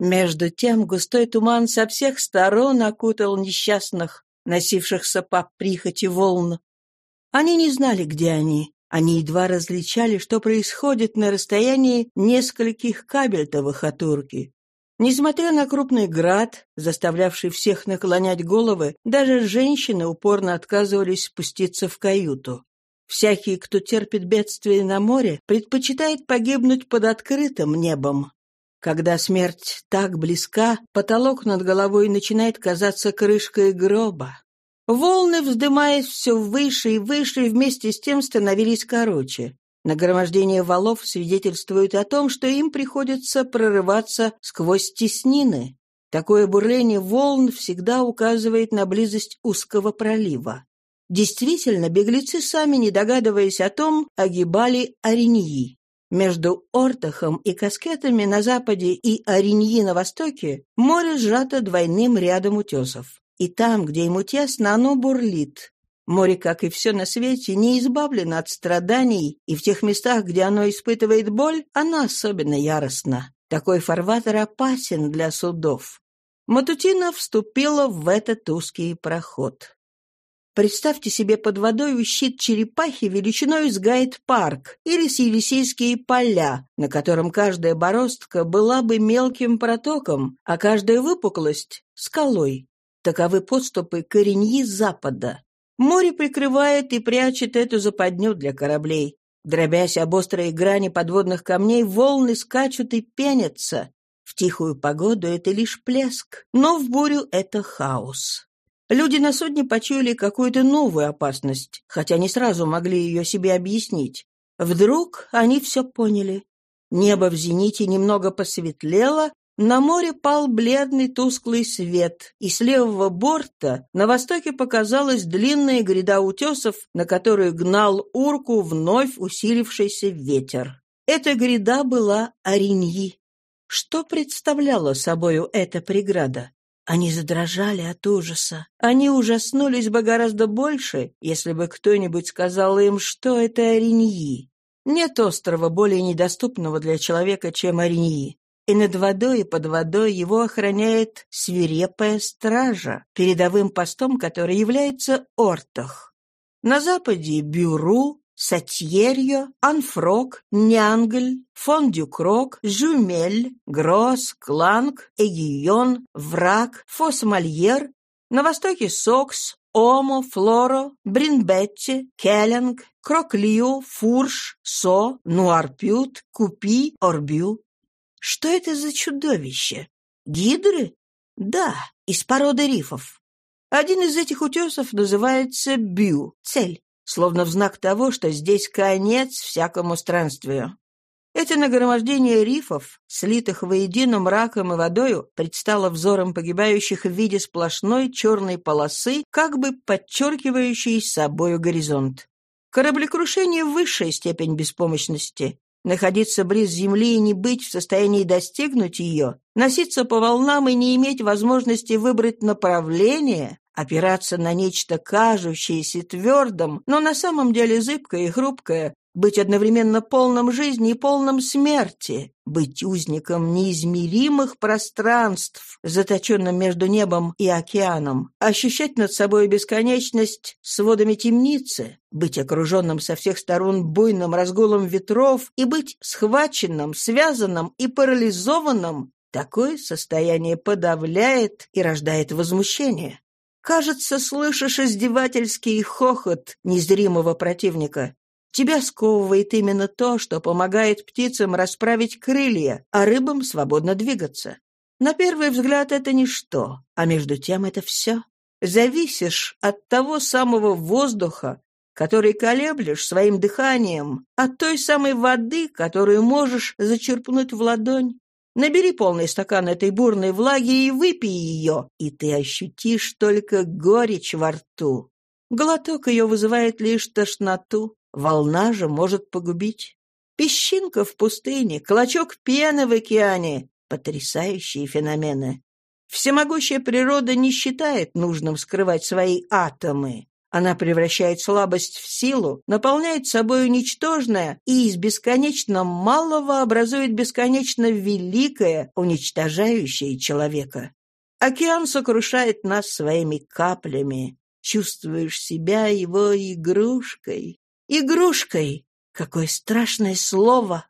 Между тем густой туман со всех сторон окутал несчастных, носившихся по прихоти волн. Они не знали, где они. Они едва различали, что происходит на расстоянии нескольких кабельтовых от Урки. Несмотря на крупный град, заставлявший всех наклонять головы, даже женщины упорно отказывались спуститься в каюту. Всякий, кто терпит бедствие на море, предпочитает погибнуть под открытым небом. Когда смерть так близка, потолок над головой начинает казаться крышкой гроба. Волны, вздымаясь все выше и выше, вместе с тем становились короче. Нагромождение валов свидетельствует о том, что им приходится прорываться сквозь теснины. Такое бурление волн всегда указывает на близость узкого пролива. Действительно, беглецы, сами не догадываясь о том, огибали Ореньи. Между Ортахом и Каскетами на западе и Ореньи на востоке море сжато двойным рядом утесов. И там, где ему тесно, оно бурлит. Море, как и все на свете, не избавлено от страданий, и в тех местах, где оно испытывает боль, оно особенно яростно. Такой фарватер опасен для судов. Матутина вступила в этот узкий проход. Представьте себе под водой щит черепахи величиной с гайд-парк или с Елисейские поля, на котором каждая бороздка была бы мелким протоком, а каждая выпуклость — скалой. Таковы подступы кореньи запада. Море прикрывает и прячет эту западню для кораблей. Дробясь об острые грани подводных камней, волны скачут и пенятся. В тихую погоду это лишь плеск, но в бурю это хаос. Люди на судне почуяли какую-то новую опасность, хотя не сразу могли ее себе объяснить. Вдруг они все поняли. Небо в зените немного посветлело, на море пал бледный тусклый свет, и с левого борта на востоке показалась длинная гряда утесов, на которую гнал урку вновь усилившийся ветер. Эта гряда была Ориньи. Что представляла собою эта преграда? Они задрожали от ужаса. Они ужаснулись бы гораздо больше, если бы кто-нибудь сказал им, что это Ориньи. Нет острова более недоступного для человека, чем Ориньи и над водой и под водой его охраняет свирепая стража, передовым постом который является Ортах. На западе — Бюру, Сатьерьо, Анфрок, Нянгль, Фондюкрок, Жумель, Гросс, Кланг, Эгион, Враг, Фосмальер, на востоке Сокс, Омо, Флоро, Бринбетти, Келлинг, Кроклио, Фурш, Со, Нуарпют, Купи, Орбю. Что это за чудовище? Гидры? Да, из породы рифов. Один из этих утесов называется Бю, цель, словно в знак того, что здесь конец всякому странствию. Это нагромождение рифов, слитых воедино мраком и водою, предстало взором погибающих в виде сплошной черной полосы, как бы подчеркивающей собою горизонт. Кораблекрушение — высшая степень беспомощности. Находиться близ земли и не быть в состоянии достигнуть ее, носиться по волнам и не иметь возможности выбрать направление, опираться на нечто кажущееся твердым, но на самом деле зыбкое и хрупкое, быть одновременно полным жизни и полным смерти, быть узником неизмеримых пространств, заточенным между небом и океаном, ощущать над собой бесконечность сводами темницы, быть окруженным со всех сторон буйным разгулом ветров и быть схваченным, связанным и парализованным, такое состояние подавляет и рождает возмущение. Кажется, слышишь издевательский хохот незримого противника. Тебя сковывает именно то, что помогает птицам расправить крылья, а рыбам свободно двигаться. На первый взгляд это ничто, а между тем это все. Зависишь от того самого воздуха, который колеблешь своим дыханием, от той самой воды, которую можешь зачерпнуть в ладонь. Набери полный стакан этой бурной влаги и выпей ее, и ты ощутишь только горечь во рту. Глоток ее вызывает лишь тошноту, Волна же может погубить. Песчинка в пустыне, клочок пены в океане — потрясающие феномены. Всемогущая природа не считает нужным скрывать свои атомы. Она превращает слабость в силу, наполняет собой ничтожное и из бесконечно малого образует бесконечно великое, уничтожающее человека. Океан сокрушает нас своими каплями. Чувствуешь себя его игрушкой. Игрушкой! Какое страшное слово!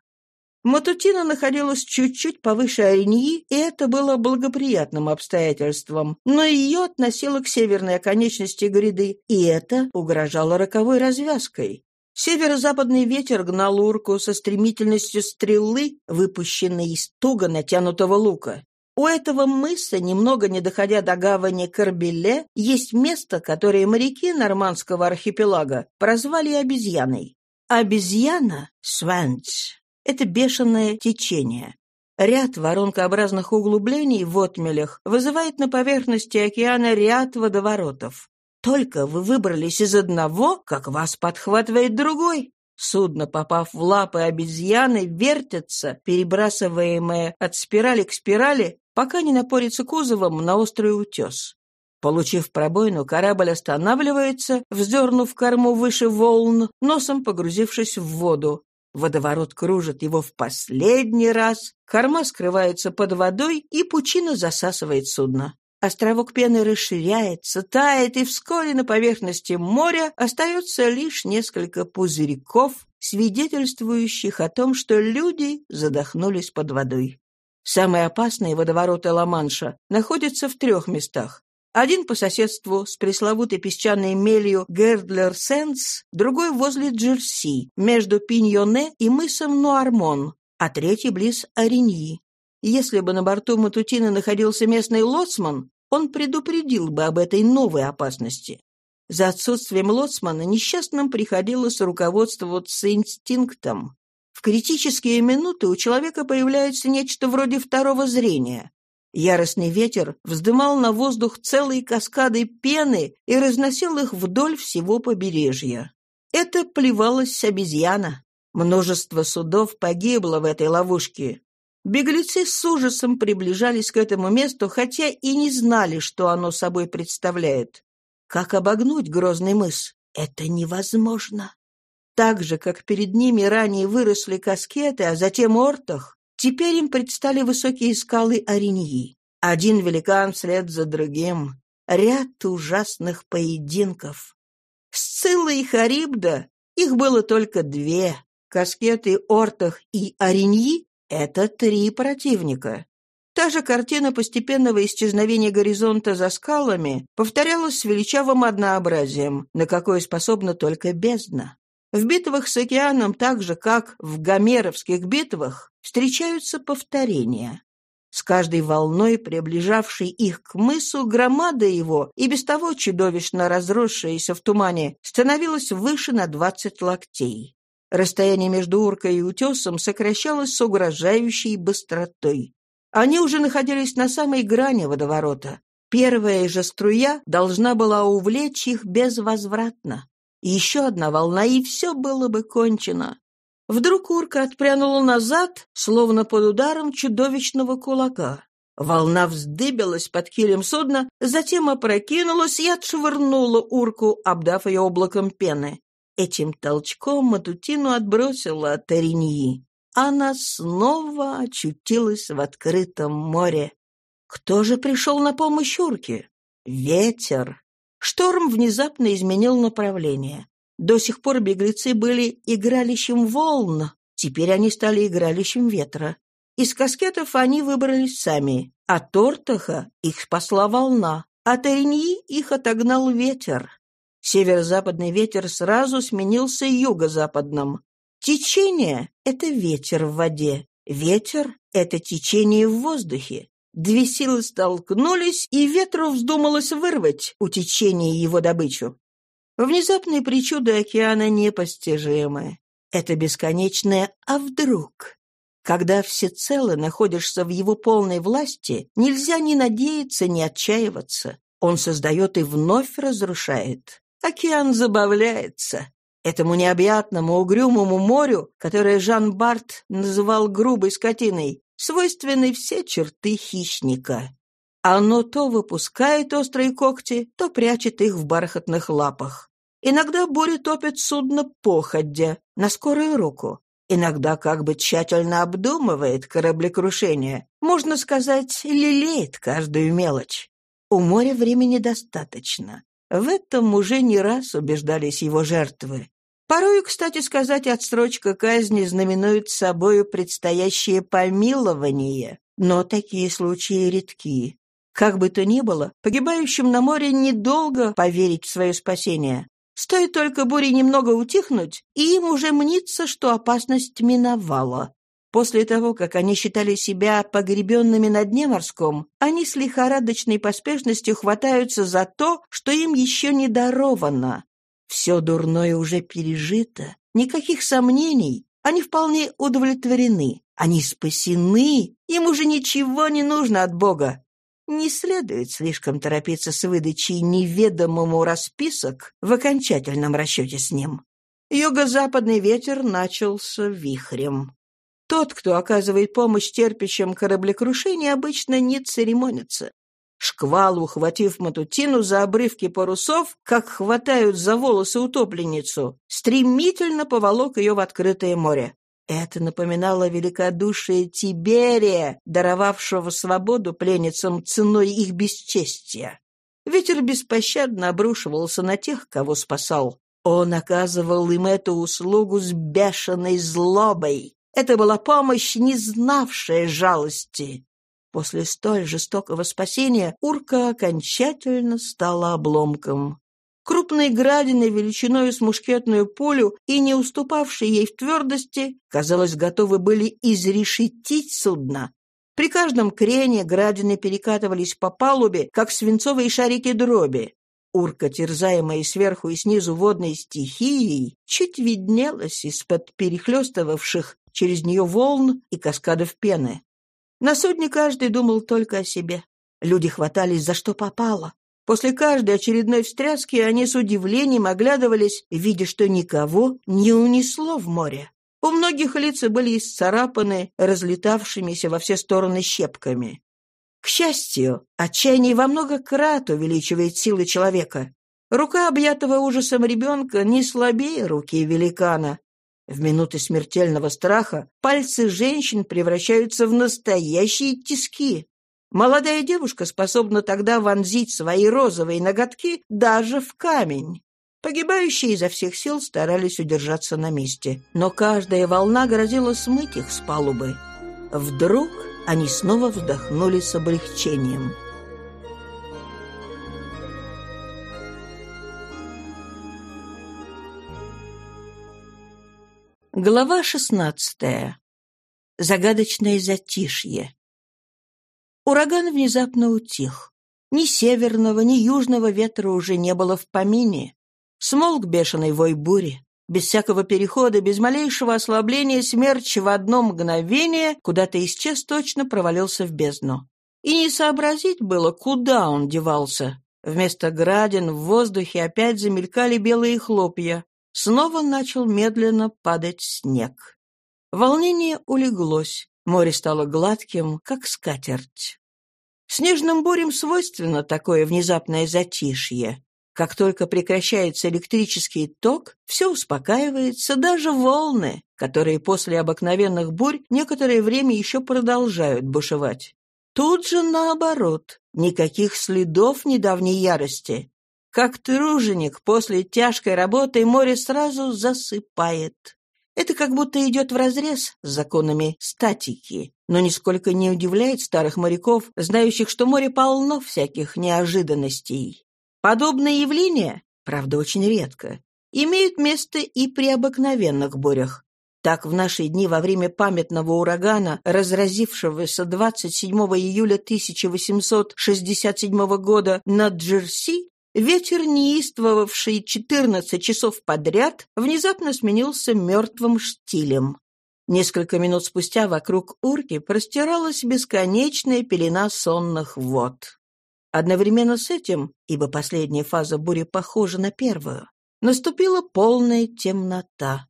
Матутина находилась чуть-чуть повыше Ореньи, и это было благоприятным обстоятельством, но ее относило к северной оконечности гряды, и это угрожало роковой развязкой. Северо-западный ветер гнал урку со стремительностью стрелы, выпущенной из туго натянутого лука. У этого мыса, немного не доходя до гавани Карбеле, есть место, которое моряки нормандского архипелага прозвали обезьяной. Обезьяна — сванч это бешеное течение. Ряд воронкообразных углублений в отмелях вызывает на поверхности океана ряд водоворотов. Только вы выбрались из одного, как вас подхватывает другой. Судно, попав в лапы обезьяны, вертится, перебрасываемое от спирали к спирали, пока не напорится кузовом на острый утес. Получив пробоину, корабль останавливается, вздернув корму выше волн, носом погрузившись в воду, Водоворот кружит его в последний раз, корма скрывается под водой, и пучина засасывает судно. Островок пены расширяется, тает, и вскоре на поверхности моря остается лишь несколько пузырьков, свидетельствующих о том, что люди задохнулись под водой. Самые опасные водовороты Ла-Манша находятся в трех местах. Один по соседству с пресловутой песчаной мелью Гердлер-Сенс, другой возле Джерси, между Пиньоне и мысом Нуармон, а третий близ Ореньи. Если бы на борту Матутины находился местный лоцман, он предупредил бы об этой новой опасности. За отсутствием лоцмана несчастным приходилось руководствоваться инстинктом. В критические минуты у человека появляется нечто вроде второго зрения. Яростный ветер вздымал на воздух целые каскады пены и разносил их вдоль всего побережья. Это плевалась обезьяна. Множество судов погибло в этой ловушке. Беглецы с ужасом приближались к этому месту, хотя и не знали, что оно собой представляет. Как обогнуть грозный мыс? Это невозможно. Так же, как перед ними ранее выросли каскеты, а затем ортах, Теперь им предстали высокие скалы Ореньи. Один великан вслед за другим. Ряд ужасных поединков. Сцилла и Харибда, их было только две. Каскеты Ортах и Ореньи — это три противника. Та же картина постепенного исчезновения горизонта за скалами повторялась с величавым однообразием, на какое способна только бездна. В битвах с океаном, так же, как в гомеровских битвах, встречаются повторения. С каждой волной, приближавшей их к мысу, громада его, и без того чудовищно разросшаяся в тумане, становилась выше на двадцать локтей. Расстояние между уркой и утесом сокращалось с угрожающей быстротой. Они уже находились на самой грани водоворота. Первая же струя должна была увлечь их безвозвратно. Еще одна волна, и все было бы кончено. Вдруг урка отпрянула назад, словно под ударом чудовищного кулака. Волна вздыбилась под килем судна, затем опрокинулась и отшвырнула урку, обдав ее облаком пены. Этим толчком Матутину отбросила от Ореньи. Она снова очутилась в открытом море. Кто же пришел на помощь урке? Ветер. Шторм внезапно изменил направление. До сих пор беглецы были игралищем волн, теперь они стали игралищем ветра. Из каскетов они выбрались сами, а Тортаха их спасла волна, а Тереньи их отогнал ветер. Северо-западный ветер сразу сменился юго-западным. Течение — это ветер в воде, ветер — это течение в воздухе. Две силы столкнулись, и ветру вздумалось вырвать у течения его добычу. Внезапные причуды океана непостижимы. Это бесконечное «а вдруг?». Когда всецело находишься в его полной власти, нельзя ни надеяться, ни отчаиваться. Он создает и вновь разрушает. Океан забавляется. Этому необъятному, угрюмому морю, которое Жан Барт называл грубой скотиной, свойственны все черты хищника. Оно то выпускает острые когти, то прячет их в бархатных лапах. Иногда буря топит судно походя, на скорую руку. Иногда как бы тщательно обдумывает кораблекрушение. Можно сказать, лелеет каждую мелочь. У моря времени достаточно. В этом уже не раз убеждались его жертвы. Порою, кстати сказать, отсрочка казни знаменует собою предстоящее помилование, но такие случаи редки. Как бы то ни было, погибающим на море недолго поверить в свое спасение. Стоит только буре немного утихнуть, и им уже мнится, что опасность миновала. После того, как они считали себя погребенными на дне морском, они с лихорадочной поспешностью хватаются за то, что им еще не даровано. Все дурное уже пережито, никаких сомнений, они вполне удовлетворены, они спасены, им уже ничего не нужно от Бога. Не следует слишком торопиться с выдачей неведомому расписок в окончательном расчете с ним. Юго-западный ветер начался вихрем. Тот, кто оказывает помощь терпящим кораблекрушение, обычно не церемонится. Шквал, ухватив Матутину за обрывки парусов, как хватают за волосы утопленницу, стремительно поволок ее в открытое море. Это напоминало великодушие Тиберия, даровавшего свободу пленницам ценой их бесчестия. Ветер беспощадно обрушивался на тех, кого спасал. Он оказывал им эту услугу с бешеной злобой. Это была помощь, не знавшая жалости. После столь жестокого спасения урка окончательно стала обломком. Крупные градины величиной с мушкетную пулю и не уступавшие ей в твердости, казалось, готовы были изрешетить судно. При каждом крене градины перекатывались по палубе, как свинцовые шарики дроби. Урка, терзаемая сверху и снизу водной стихией, чуть виднелась из-под перехлестывавших через нее волн и каскадов пены. На судне каждый думал только о себе. Люди хватались за что попало. После каждой очередной встряски они с удивлением оглядывались, видя, что никого не унесло в море. У многих лица были исцарапаны разлетавшимися во все стороны щепками. К счастью, отчаяние во много крат увеличивает силы человека. Рука объятого ужасом ребенка не слабее руки великана, в минуты смертельного страха пальцы женщин превращаются в настоящие тиски. Молодая девушка способна тогда вонзить свои розовые ноготки даже в камень. Погибающие изо всех сил старались удержаться на месте, но каждая волна грозила смыть их с палубы. Вдруг они снова вздохнули с облегчением. Глава шестнадцатая. Загадочное затишье. Ураган внезапно утих. Ни северного, ни южного ветра уже не было в помине. Смолк бешеный вой бури. Без всякого перехода, без малейшего ослабления смерч в одно мгновение куда-то исчез, точно провалился в бездну. И не сообразить было, куда он девался. Вместо градин в воздухе опять замелькали белые хлопья. Снова начал медленно падать снег. Волнение улеглось, море стало гладким, как скатерть. Снежным бурям свойственно такое внезапное затишье. Как только прекращается электрический ток, все успокаивается, даже волны, которые после обыкновенных бурь некоторое время еще продолжают бушевать. Тут же наоборот, никаких следов недавней ярости. Как труженик после тяжкой работы море сразу засыпает. Это как будто идет вразрез с законами статики, но нисколько не удивляет старых моряков, знающих, что море полно всяких неожиданностей. Подобные явления, правда, очень редко, имеют место и при обыкновенных бурях. Так в наши дни во время памятного урагана, разразившегося 27 июля 1867 года над Джерси, Ветер, неистовавший 14 часов подряд, внезапно сменился мертвым штилем. Несколько минут спустя вокруг урки простиралась бесконечная пелена сонных вод. Одновременно с этим, ибо последняя фаза бури похожа на первую, наступила полная темнота.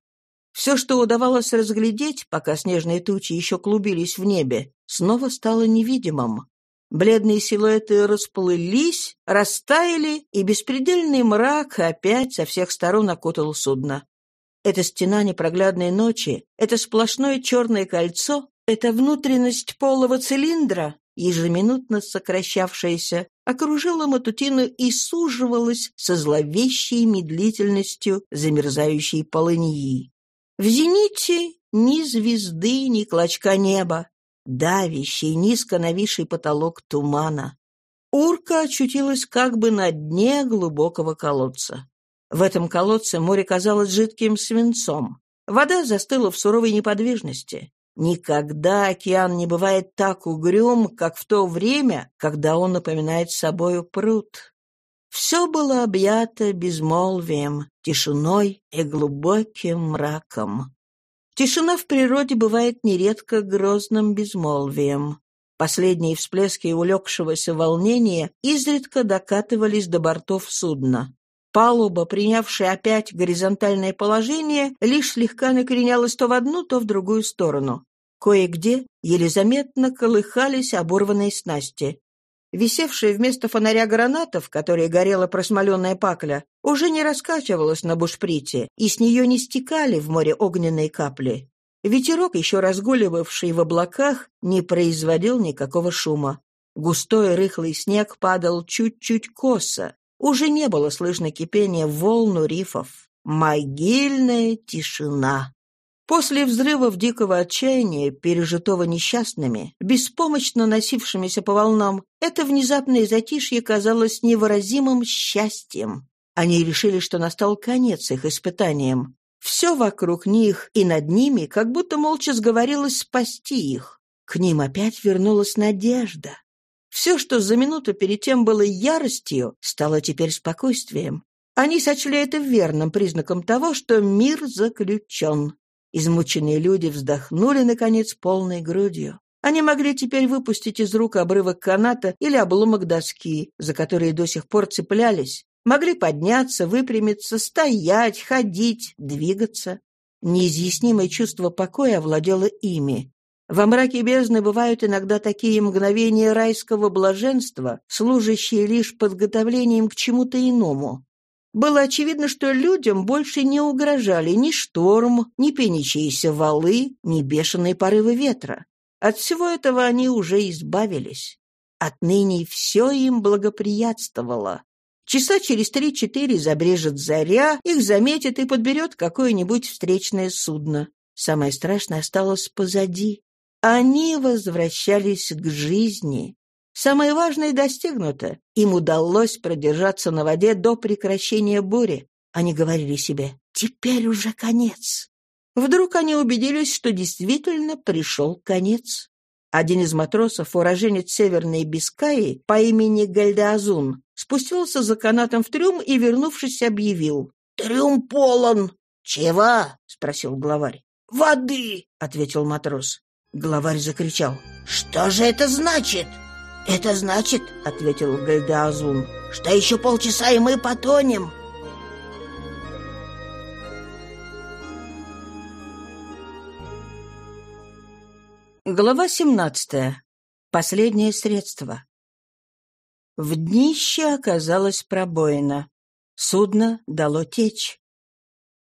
Все, что удавалось разглядеть, пока снежные тучи еще клубились в небе, снова стало невидимым. Бледные силуэты расплылись, растаяли, и беспредельный мрак опять со всех сторон окутал судно. Эта стена непроглядной ночи, это сплошное черное кольцо, эта внутренность полого цилиндра, ежеминутно сокращавшаяся, окружила Матутину и суживалась со зловещей медлительностью замерзающей полыньи. В зените ни звезды, ни клочка неба, давящий, низко нависший потолок тумана. Урка очутилась как бы на дне глубокого колодца. В этом колодце море казалось жидким свинцом. Вода застыла в суровой неподвижности. Никогда океан не бывает так угрюм, как в то время, когда он напоминает собою пруд. Все было объято безмолвием, тишиной и глубоким мраком. Тишина в природе бывает нередко грозным безмолвием. Последние всплески улегшегося волнения изредка докатывались до бортов судна. Палуба, принявшая опять горизонтальное положение, лишь слегка накренялась то в одну, то в другую сторону. Кое-где еле заметно колыхались оборванные снасти. Висевшая вместо фонаря граната, в которой горела просмоленная пакля, уже не раскачивалась на бушприте, и с нее не стекали в море огненные капли. Ветерок, еще разгуливавший в облаках, не производил никакого шума. Густой рыхлый снег падал чуть-чуть косо, уже не было слышно кипения волну рифов. Могильная тишина. После взрывов дикого отчаяния, пережитого несчастными, беспомощно носившимися по волнам, это внезапное затишье казалось невыразимым счастьем. Они решили, что настал конец их испытаниям. Все вокруг них и над ними как будто молча сговорилось спасти их. К ним опять вернулась надежда. Все, что за минуту перед тем было яростью, стало теперь спокойствием. Они сочли это верным признаком того, что мир заключен. Измученные люди вздохнули, наконец, полной грудью. Они могли теперь выпустить из рук обрывок каната или обломок доски, за которые до сих пор цеплялись. Могли подняться, выпрямиться, стоять, ходить, двигаться. Неизъяснимое чувство покоя овладело ими. Во мраке бездны бывают иногда такие мгновения райского блаженства, служащие лишь подготовлением к чему-то иному. Было очевидно, что людям больше не угрожали ни шторм, ни пенящиеся валы, ни бешеные порывы ветра. От всего этого они уже избавились. Отныне все им благоприятствовало. Часа через три-четыре забрежет заря, их заметит и подберет какое-нибудь встречное судно. Самое страшное осталось позади. Они возвращались к жизни. Самое важное достигнуто. Им удалось продержаться на воде до прекращения бури. Они говорили себе «Теперь уже конец». Вдруг они убедились, что действительно пришел конец. Один из матросов, уроженец Северной Бискаи по имени Гальдаазун, спустился за канатом в трюм и, вернувшись, объявил. «Трюм полон!» «Чего?» — спросил главарь. «Воды!» — ответил матрос. Главарь закричал. «Что же это значит?» «Это значит, — ответил Гальдаазун, — что еще полчаса, и мы потонем». Глава семнадцатая. Последнее средство. В днище оказалась пробоина. Судно дало течь.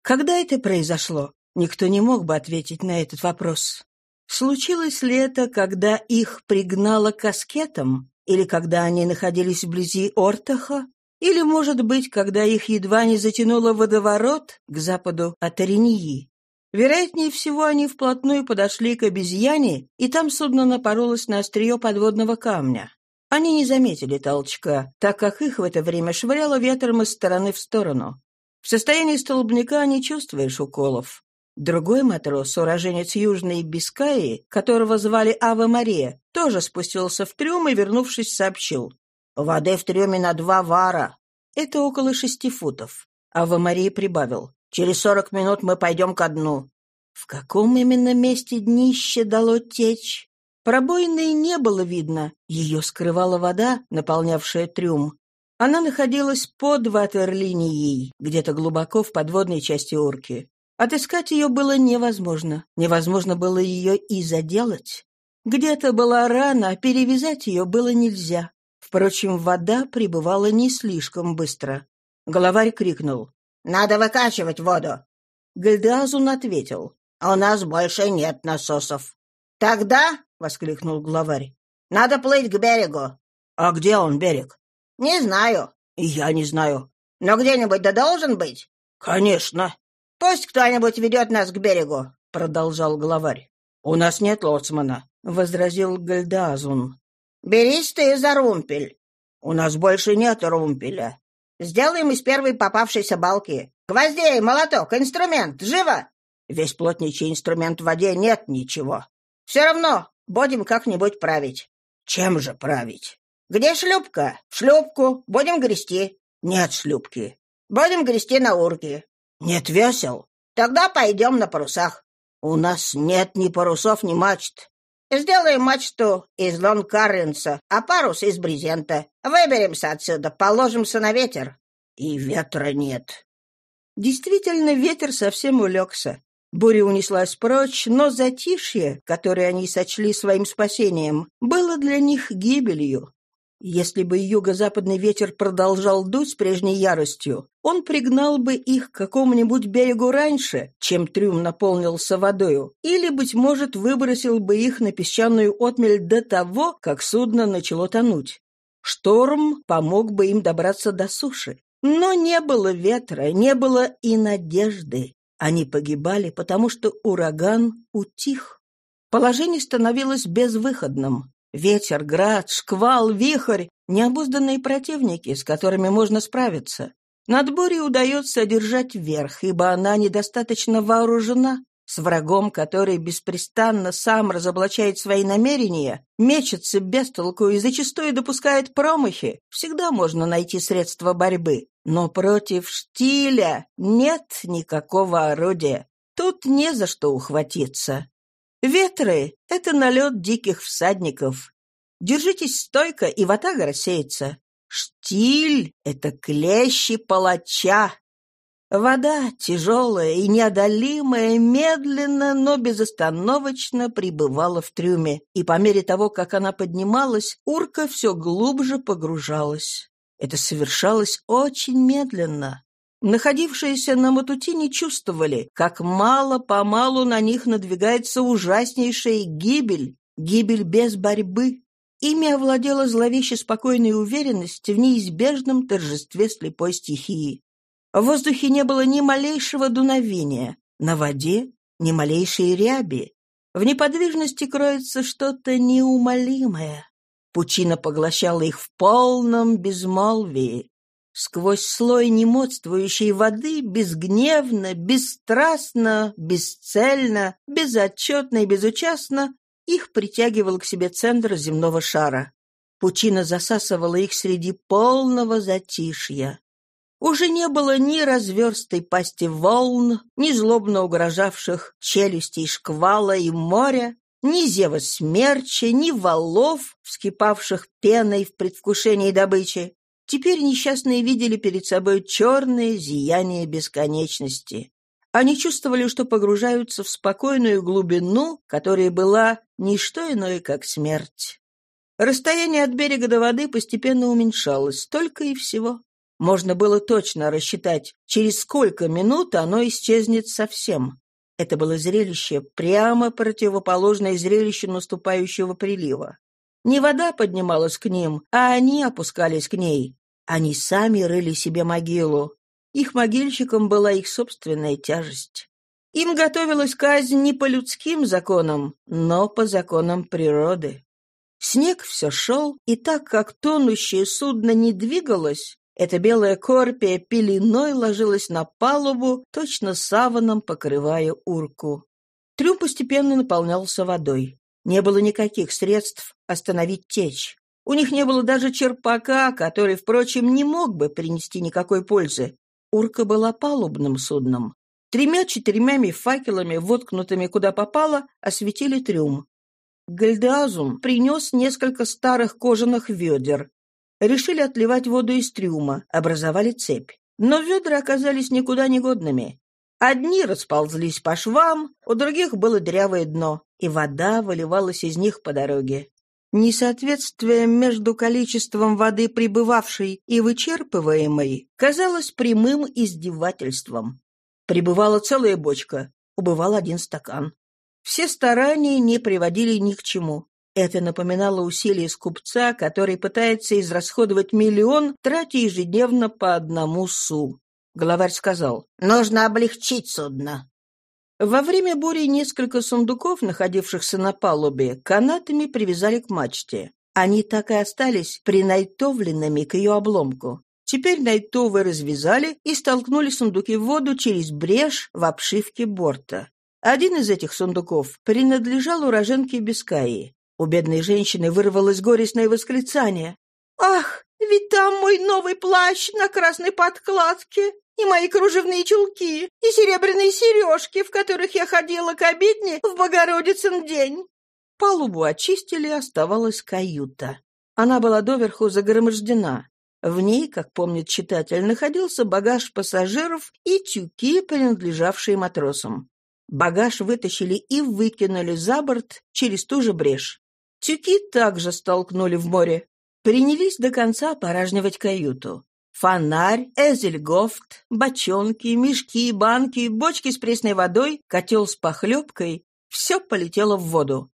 Когда это произошло, никто не мог бы ответить на этот вопрос. Случилось ли это, когда их пригнало каскетом, или когда они находились вблизи Ортаха, или, может быть, когда их едва не затянуло водоворот к западу от Ореньи? Вероятнее всего, они вплотную подошли к обезьяне, и там судно напоролось на острие подводного камня. Они не заметили толчка, так как их в это время швыряло ветром из стороны в сторону. В состоянии столбняка не чувствуешь уколов. Другой матрос, уроженец Южной Бискаи, которого звали Ава Мария, тоже спустился в трюм и, вернувшись, сообщил. «Воды в трюме на два вара». Это около шести футов. Ава Мария прибавил. «Через сорок минут мы пойдем ко дну». В каком именно месте днище дало течь? Пробоины не было видно. Ее скрывала вода, наполнявшая трюм. Она находилась под ватерлинией, где-то глубоко в подводной части урки. Отыскать ее было невозможно. Невозможно было ее и заделать. Где-то была рана, а перевязать ее было нельзя. Впрочем, вода прибывала не слишком быстро. Головарь крикнул. «Надо выкачивать воду!» Гальдеазун ответил. «У нас больше нет насосов». «Тогда», — воскликнул главарь, — «надо плыть к берегу». «А где он, берег?» «Не знаю». «Я не знаю». «Но где-нибудь да должен быть?» «Конечно». «Пусть кто-нибудь ведет нас к берегу», — продолжал главарь. «У нас нет лоцмана», — возразил Гальдазун. «Берись ты за румпель». «У нас больше нет румпеля». «Сделаем из первой попавшейся балки. Гвоздей, молоток, инструмент, живо!» «Весь плотничий инструмент в воде нет ничего». «Все равно, будем как-нибудь править». «Чем же править?» «Где шлюпка?» «Шлюпку. Будем грести». «Нет шлюпки». «Будем грести на урке». «Нет весел». «Тогда пойдем на парусах». «У нас нет ни парусов, ни мачт». «Сделаем мачту из лонкарренса, а парус из брезента. Выберемся отсюда, положимся на ветер». «И ветра нет». Действительно, ветер совсем улегся. Буря унеслась прочь, но затишье, которое они сочли своим спасением, было для них гибелью. Если бы юго-западный ветер продолжал дуть с прежней яростью, он пригнал бы их к какому-нибудь берегу раньше, чем трюм наполнился водою, или, быть может, выбросил бы их на песчаную отмель до того, как судно начало тонуть. Шторм помог бы им добраться до суши. Но не было ветра, не было и надежды. Они погибали, потому что ураган утих. Положение становилось безвыходным. Ветер, град, шквал, вихрь — необузданные противники, с которыми можно справиться. Над бурей удается одержать верх, ибо она недостаточно вооружена. С врагом, который беспрестанно сам разоблачает свои намерения, мечется без толку и зачастую допускает промахи, всегда можно найти средства борьбы. Но против штиля нет никакого орудия. Тут не за что ухватиться. Ветры — это налет диких всадников. Держитесь стойко, и ватага рассеется. Штиль — это клещи палача. Вода, тяжелая и неодолимая, медленно, но безостановочно пребывала в трюме, и по мере того, как она поднималась, урка все глубже погружалась. Это совершалось очень медленно. Находившиеся на Матутине чувствовали, как мало-помалу на них надвигается ужаснейшая гибель, гибель без борьбы. Ими овладела зловеще спокойная уверенность в неизбежном торжестве слепой стихии. В воздухе не было ни малейшего дуновения, на воде ни малейшей ряби. В неподвижности кроется что-то неумолимое. Пучина поглощала их в полном безмолвии. Сквозь слой немодствующей воды безгневно, бесстрастно, бесцельно, безотчетно и безучастно их притягивал к себе центр земного шара. Пучина засасывала их среди полного затишья. Уже не было ни разверстой пасти волн, ни злобно угрожавших челюстей шквала и моря, ни зева смерча, ни валов, вскипавших пеной в предвкушении добычи. Теперь несчастные видели перед собой черное зияние бесконечности. Они чувствовали, что погружаются в спокойную глубину, которая была не что иное, как смерть. Расстояние от берега до воды постепенно уменьшалось, только и всего. Можно было точно рассчитать, через сколько минут оно исчезнет совсем. Это было зрелище, прямо противоположное зрелищу наступающего прилива. Не вода поднималась к ним, а они опускались к ней. Они сами рыли себе могилу. Их могильщиком была их собственная тяжесть. Им готовилась казнь не по людским законам, но по законам природы. Снег все шел, и так как тонущее судно не двигалось, эта белая корпия пеленой ложилась на палубу, точно саваном покрывая урку. Трюм постепенно наполнялся водой. Не было никаких средств остановить течь. У них не было даже черпака, который, впрочем, не мог бы принести никакой пользы. Урка была палубным судном. Тремя-четырьмя факелами, воткнутыми куда попало, осветили трюм. Гальдеазум принес несколько старых кожаных ведер. Решили отливать воду из трюма, образовали цепь. Но ведра оказались никуда не годными. Одни расползлись по швам, у других было дырявое дно, и вода выливалась из них по дороге. Несоответствие между количеством воды прибывавшей и вычерпываемой казалось прямым издевательством. Прибывала целая бочка, убывал один стакан. Все старания не приводили ни к чему. Это напоминало усилия скупца, который пытается израсходовать миллион, тратя ежедневно по одному су. Главарь сказал, «Нужно облегчить судно». Во время бури несколько сундуков, находившихся на палубе, канатами привязали к мачте. Они так и остались принайтовленными к ее обломку. Теперь найтовы развязали и столкнули сундуки в воду через брешь в обшивке борта. Один из этих сундуков принадлежал уроженке Бискаи. У бедной женщины вырвалось горестное восклицание. «Ах, ведь там мой новый плащ на красной подкладке, и мои кружевные чулки, и серебряные сережки, в которых я ходила к обедне в Богородицын день». Палубу очистили, оставалась каюта. Она была доверху загромождена. В ней, как помнит читатель, находился багаж пассажиров и тюки, принадлежавшие матросам. Багаж вытащили и выкинули за борт через ту же брешь. Тюки также столкнули в море. Принялись до конца опоражнивать каюту. Фонарь, эзельгофт, бочонки, мешки, банки, бочки с пресной водой, котел с похлебкой — все полетело в воду.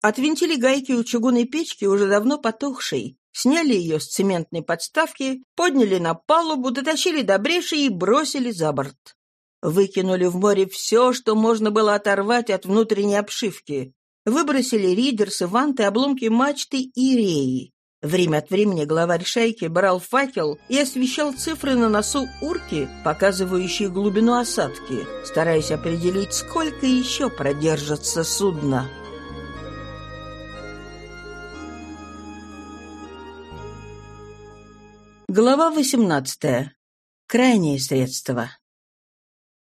Отвинтили гайки у чугунной печки, уже давно потухшей, сняли ее с цементной подставки, подняли на палубу, дотащили до бреши и бросили за борт. Выкинули в море все, что можно было оторвать от внутренней обшивки. Выбросили ридерсы, ванты, обломки мачты и реи. Время от времени главарь шайки брал факел и освещал цифры на носу урки, показывающие глубину осадки, стараясь определить, сколько еще продержится судно. Глава 18. Крайние средства.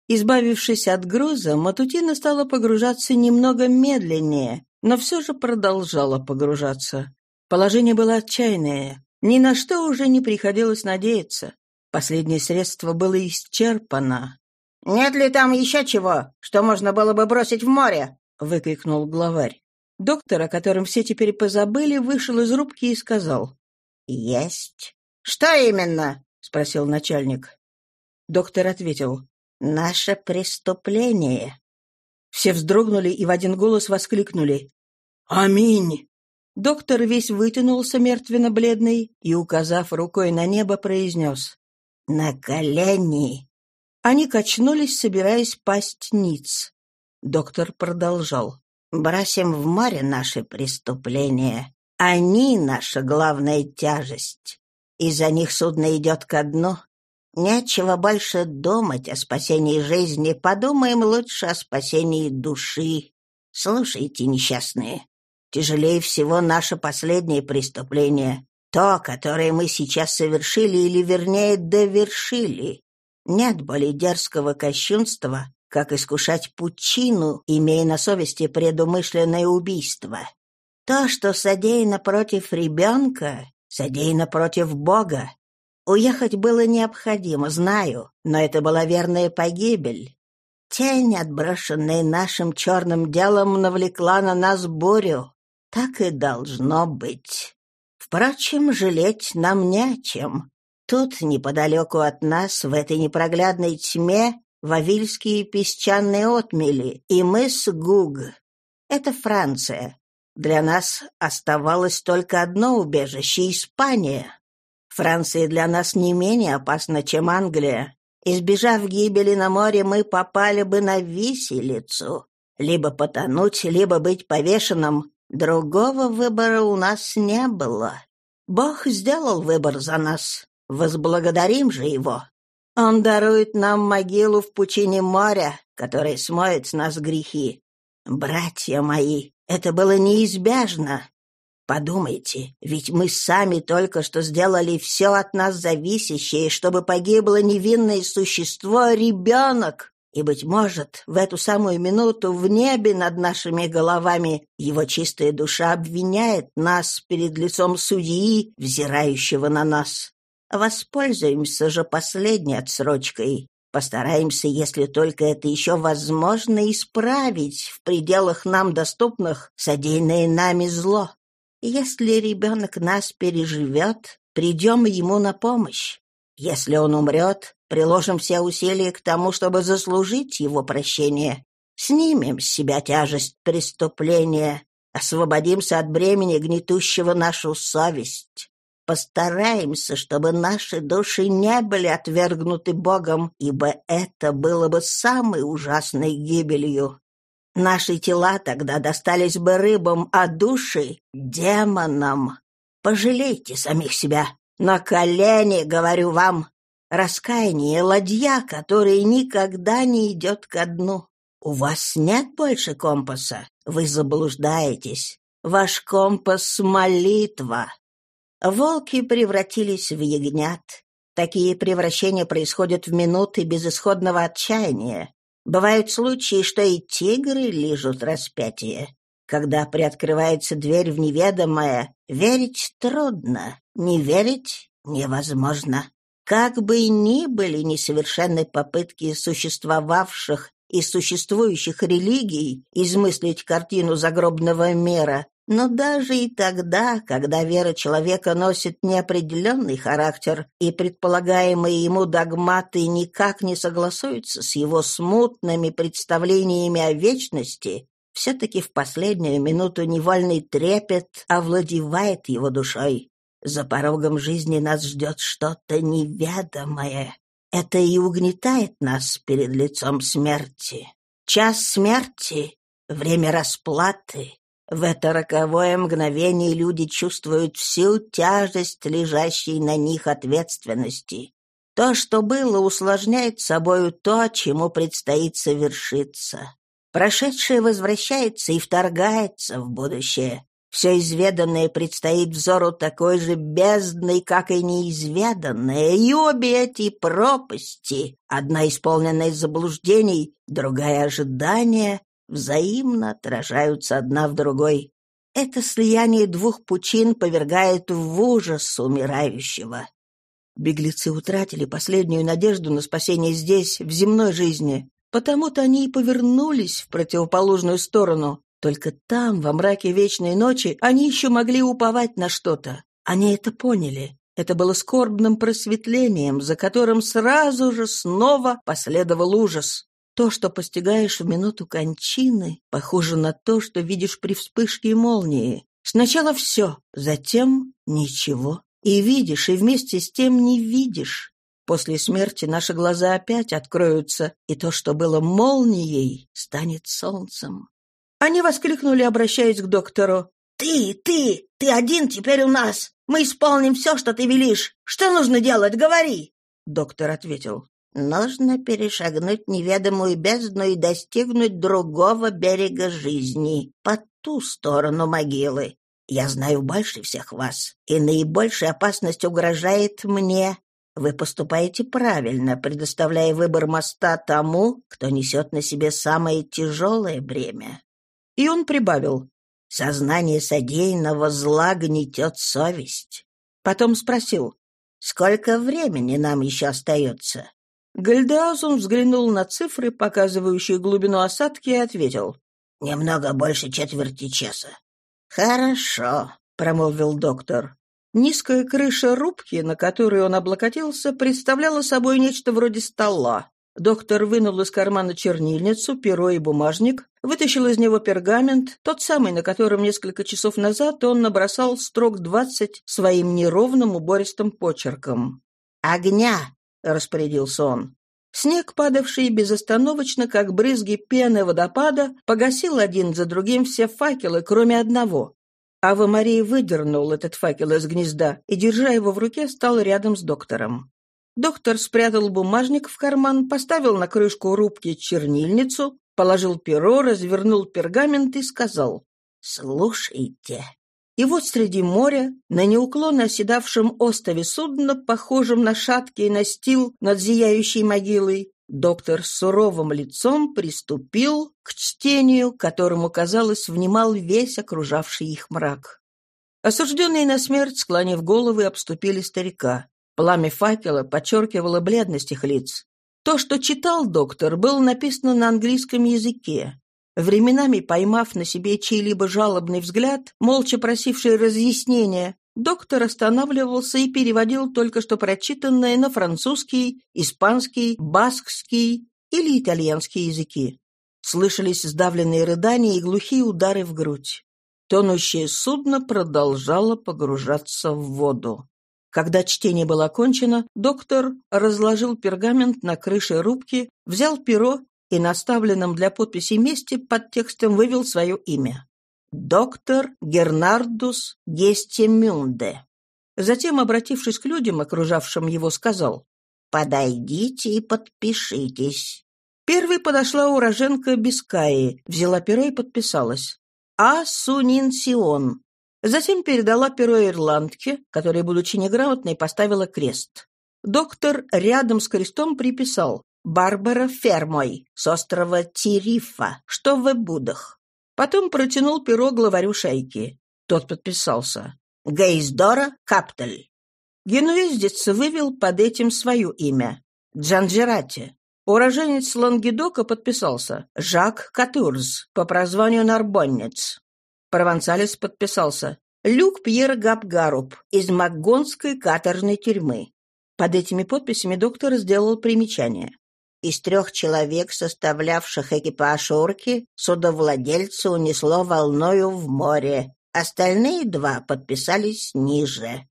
Избавившись от груза, Матутина стала погружаться немного медленнее, но все же продолжала погружаться. Положение было отчаянное. Ни на что уже не приходилось надеяться. Последнее средство было исчерпано. «Нет ли там еще чего, что можно было бы бросить в море?» — выкрикнул главарь. Доктор, о котором все теперь позабыли, вышел из рубки и сказал. «Есть». «Что именно?» — спросил начальник. Доктор ответил. «Наше преступление». Все вздрогнули и в один голос воскликнули. «Аминь!» Доктор весь вытянулся мертвенно-бледный и, указав рукой на небо, произнес «На колени!». Они качнулись, собираясь пасть ниц. Доктор продолжал. «Бросим в море наши преступления. Они — наша главная тяжесть. Из-за них судно идет ко дну. Нечего больше думать о спасении жизни, подумаем лучше о спасении души. Слушайте, несчастные, Тяжелее всего наше последнее преступление, то, которое мы сейчас совершили или, вернее, довершили. Нет более дерзкого кощунства, как искушать пучину, имея на совести предумышленное убийство. То, что содеяно против ребенка, содеяно против Бога. Уехать было необходимо, знаю, но это была верная погибель. Тень, отброшенная нашим черным делом, навлекла на нас бурю. Так и должно быть. Впрочем, жалеть нам не о чем. Тут, неподалеку от нас, в этой непроглядной тьме, Вавильские песчаные отмели и мыс Гуг. Это Франция. Для нас оставалось только одно убежище — Испания. Франция для нас не менее опасна, чем Англия. Избежав гибели на море, мы попали бы на виселицу. Либо потонуть, либо быть повешенным, Другого выбора у нас не было. Бог сделал выбор за нас. Возблагодарим же его. Он дарует нам могилу в пучине моря, которая смоет с нас грехи. Братья мои, это было неизбежно. Подумайте, ведь мы сами только что сделали все от нас зависящее, чтобы погибло невинное существо, ребенок. И, быть может, в эту самую минуту в небе над нашими головами его чистая душа обвиняет нас перед лицом судьи, взирающего на нас. Воспользуемся же последней отсрочкой. Постараемся, если только это еще возможно, исправить в пределах нам доступных содеянное нами зло. Если ребенок нас переживет, придем ему на помощь. Если он умрет, приложим все усилия к тому, чтобы заслужить его прощение. Снимем с себя тяжесть преступления, освободимся от бремени, гнетущего нашу совесть. Постараемся, чтобы наши души не были отвергнуты Богом, ибо это было бы самой ужасной гибелью. Наши тела тогда достались бы рыбам, а души — демонам. Пожалейте самих себя. На колени, говорю вам. Раскаяние — ладья, которая никогда не идет ко дну. У вас нет больше компаса. Вы заблуждаетесь. Ваш компас — молитва. Волки превратились в ягнят. Такие превращения происходят в минуты безысходного отчаяния. Бывают случаи, что и тигры лижут распятие. Когда приоткрывается дверь в неведомое, верить трудно, не верить невозможно. Как бы ни были несовершенны попытки существовавших и существующих религий измыслить картину загробного мира, но даже и тогда, когда вера человека носит неопределенный характер и предполагаемые ему догматы никак не согласуются с его смутными представлениями о вечности, все-таки в последнюю минуту невольный трепет овладевает его душой. За порогом жизни нас ждет что-то неведомое. Это и угнетает нас перед лицом смерти. Час смерти — время расплаты, в это роковое мгновение люди чувствуют всю тяжесть лежащей на них ответственности. То, что было, усложняет собою то, чему предстоит совершиться. Прошедшее возвращается и вторгается в будущее. Все изведанное предстоит взору такой же бездной, как и неизведанное, и обе эти пропасти, одна исполненная заблуждений, другая ожидания, взаимно отражаются одна в другой. Это слияние двух пучин повергает в ужас умирающего. Беглецы утратили последнюю надежду на спасение здесь, в земной жизни. Потому-то они и повернулись в противоположную сторону. Только там, во мраке вечной ночи, они еще могли уповать на что-то. Они это поняли. Это было скорбным просветлением, за которым сразу же снова последовал ужас. То, что постигаешь в минуту кончины, похоже на то, что видишь при вспышке молнии. Сначала все, затем ничего. И видишь, и вместе с тем не видишь. После смерти наши глаза опять откроются, и то, что было молнией, станет солнцем. Они воскликнули, обращаясь к доктору. «Ты, ты, ты один теперь у нас. Мы исполним все, что ты велишь. Что нужно делать? Говори!» Доктор ответил. Нужно перешагнуть неведомую бездну и достигнуть другого берега жизни, по ту сторону могилы. Я знаю больше всех вас, и наибольшая опасность угрожает мне. Вы поступаете правильно, предоставляя выбор моста тому, кто несет на себе самое тяжелое бремя. И он прибавил, сознание содеянного зла гнетет совесть. Потом спросил, сколько времени нам еще остается? Гальдаузен взглянул на цифры, показывающие глубину осадки, и ответил. «Немного больше четверти часа». «Хорошо», — промолвил доктор. Низкая крыша рубки, на которую он облокотился, представляла собой нечто вроде стола. Доктор вынул из кармана чернильницу, перо и бумажник, вытащил из него пергамент, тот самый, на котором несколько часов назад он набросал строк двадцать своим неровным убористым почерком. «Огня!» — распорядился он. Снег, падавший безостановочно, как брызги пены водопада, погасил один за другим все факелы, кроме одного. Ава Мария выдернул этот факел из гнезда и, держа его в руке, стал рядом с доктором. Доктор спрятал бумажник в карман, поставил на крышку рубки чернильницу, положил перо, развернул пергамент и сказал «Слушайте». И вот среди моря, на неуклонно оседавшем острове судна, похожем на шаткий настил над зияющей могилой, доктор с суровым лицом приступил к чтению, которому, казалось, внимал весь окружавший их мрак. Осужденные на смерть, склонив головы, обступили старика. Пламя факела подчеркивало бледность их лиц. То, что читал доктор, было написано на английском языке. Временами, поймав на себе чей-либо жалобный взгляд, молча просивший разъяснения, доктор останавливался и переводил только что прочитанное на французский, испанский, баскский или итальянский языки. Слышались сдавленные рыдания и глухие удары в грудь. Тонущее судно продолжало погружаться в воду. Когда чтение было окончено, доктор разложил пергамент на крыше рубки, взял перо и на оставленном для подписи месте под текстом вывел свое имя. «Доктор Гернардус Гестемюнде». Затем, обратившись к людям, окружавшим его, сказал «Подойдите и подпишитесь». Первой подошла уроженка Бискаи, взяла перо и подписалась. А. Сион. Затем передала перо ирландке, которая, будучи неграмотной, поставила крест. Доктор рядом с крестом приписал «Барбара Фермой с острова Тирифа, что в Эбудах». Потом протянул перо главарю шайки. Тот подписался «Гейздора Каптель». Генуэздец вывел под этим свое имя – Джанджерати. Уроженец Лангедока подписался Жак Катурз по прозванию Нарбоннец. Провансалец подписался Люк Пьер Габгаруп из Макгонской каторжной тюрьмы. Под этими подписями доктор сделал примечание. Из трех человек, составлявших экипаж «Орки», судовладельца унесло волною в море. Остальные два подписались ниже.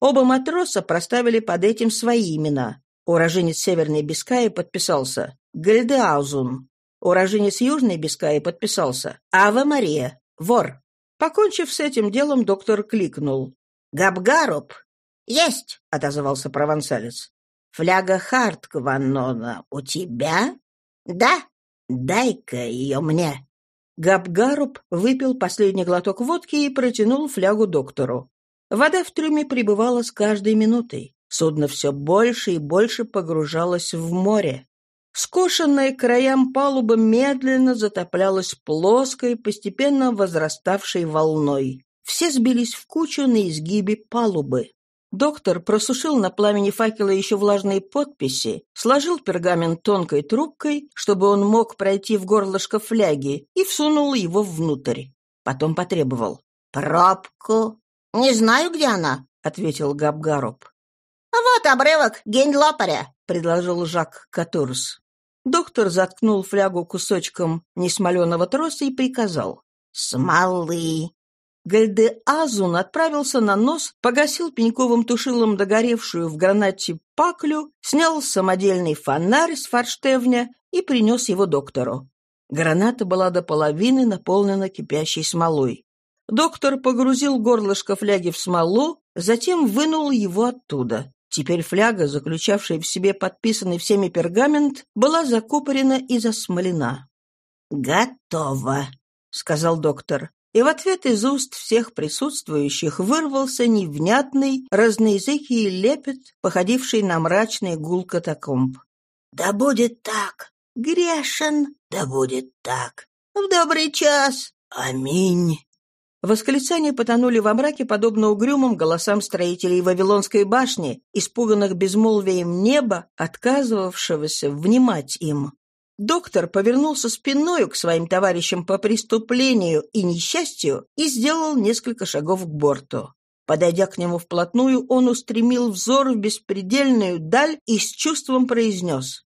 Оба матроса проставили под этим свои имена. Уроженец Северной Бискаи подписался Гальдеаузун. Уроженец Южной Бискаи подписался Ава Мария, вор. Покончив с этим делом, доктор кликнул. «Габгаруп!» «Есть!» — отозвался провансалец. «Фляга Харткваннона у тебя?» «Да!» «Дай-ка ее мне!» Габгаруп выпил последний глоток водки и протянул флягу доктору. Вода в трюме пребывала с каждой минутой. Судно все больше и больше погружалось в море. Скошенная к краям палуба медленно затоплялась плоской, постепенно возраставшей волной. Все сбились в кучу на изгибе палубы. Доктор просушил на пламени факела еще влажные подписи, сложил пергамент тонкой трубкой, чтобы он мог пройти в горлышко фляги, и всунул его внутрь. Потом потребовал. «Пробку?» «Не знаю, где она», — ответил Габгаруб. «Вот обрывок гень-лопаря», — предложил Жак Катурс. Доктор заткнул флягу кусочком несмоленого троса и приказал. «Смолы!» Гальде-Азун отправился на нос, погасил пеньковым тушилом догоревшую в гранате паклю, снял самодельный фонарь с форштевня и принес его доктору. Граната была до половины наполнена кипящей смолой. Доктор погрузил горлышко фляги в смолу, затем вынул его оттуда. Теперь фляга, заключавшая в себе подписанный всеми пергамент, была закупорена и засмолена. «Готово», — сказал доктор. И в ответ из уст всех присутствующих вырвался невнятный, разноязыкий лепет, походивший на мрачный гул катакомб. «Да будет так! Грешен! Да будет так! В добрый час! Аминь!» Восклицания потонули во мраке, подобно угрюмым голосам строителей Вавилонской башни, испуганных безмолвием неба, отказывавшегося внимать им. Доктор повернулся спиною к своим товарищам по преступлению и несчастью и сделал несколько шагов к борту. Подойдя к нему вплотную, он устремил взор в беспредельную даль и с чувством произнес